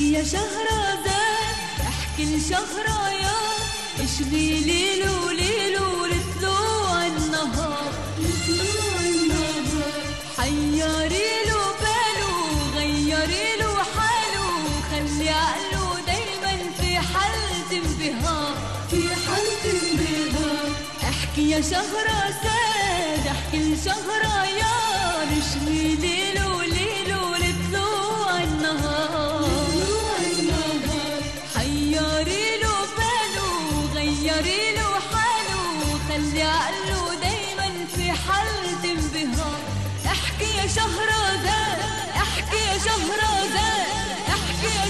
يا شهرزاد احكي لشهريار اشغي ليل وليل ولطلوع النهار؟ لطلوع النهار حيري له باله غيري له حاله خلي عقله دايما في حالة انبهار. في حالة انبهار احكي يا شهرزاد احكي لشهريار اشغي ليل غيري له حاله خلي عقله دايما في حالة انبهار احكي يا شهرزاد احكي يا شهرزاد احكي يا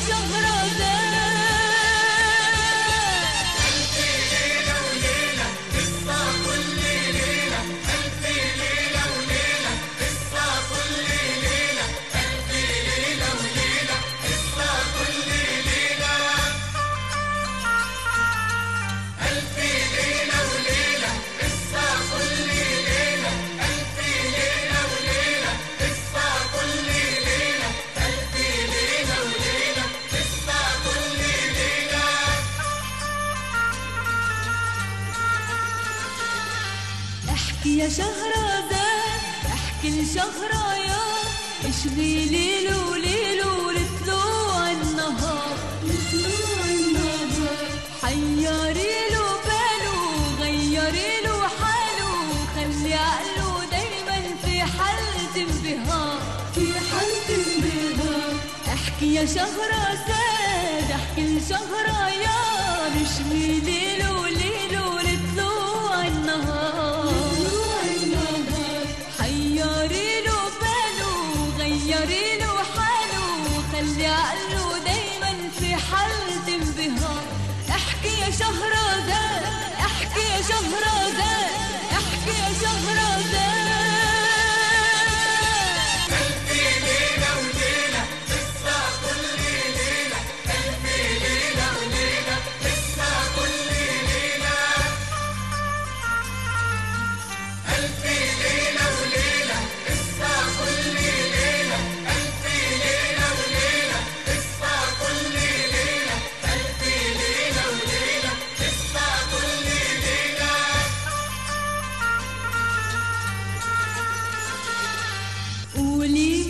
يا شهرزاد احكي لشهريار اشغي ليل وليل ولطلوع النهار لطلوع النهار حيري له باله غيري له حاله خلي عقله دايما في حالة انبهار. في حالة انبهار. احكي يا شهرزاد احكي لشهريار اشغي ليل وليل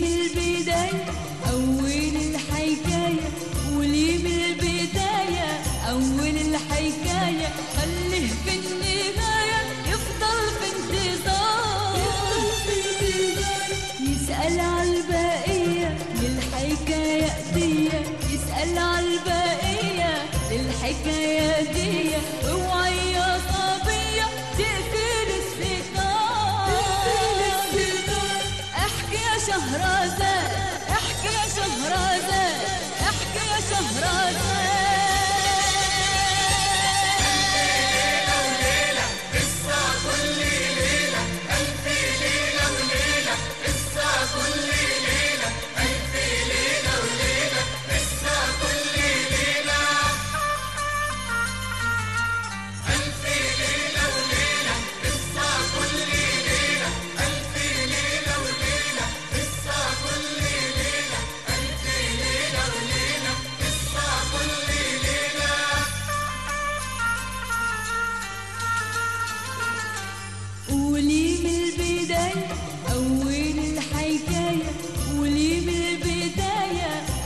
الحكاية أول الحكاية. خليه في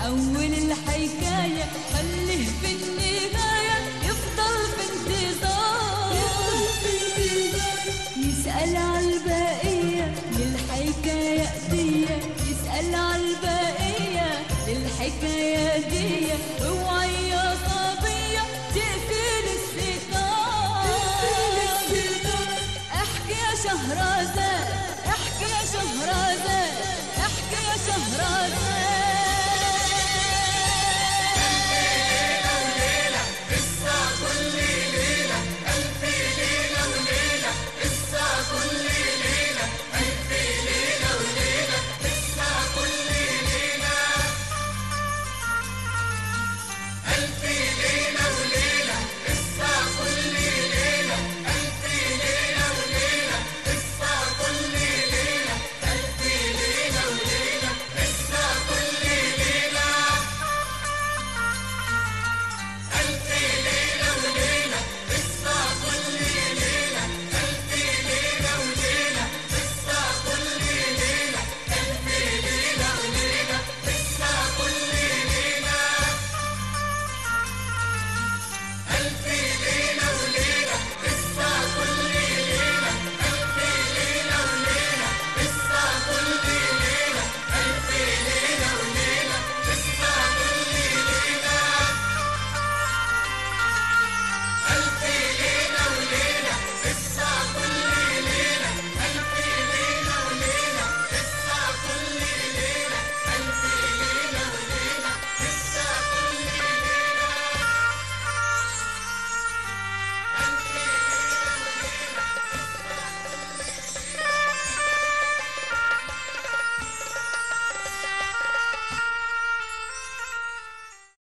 أول الحكاية خليه في النهاية يفضل في انتظار. يسأل للحكاية دي يسأل للحكاية اوعي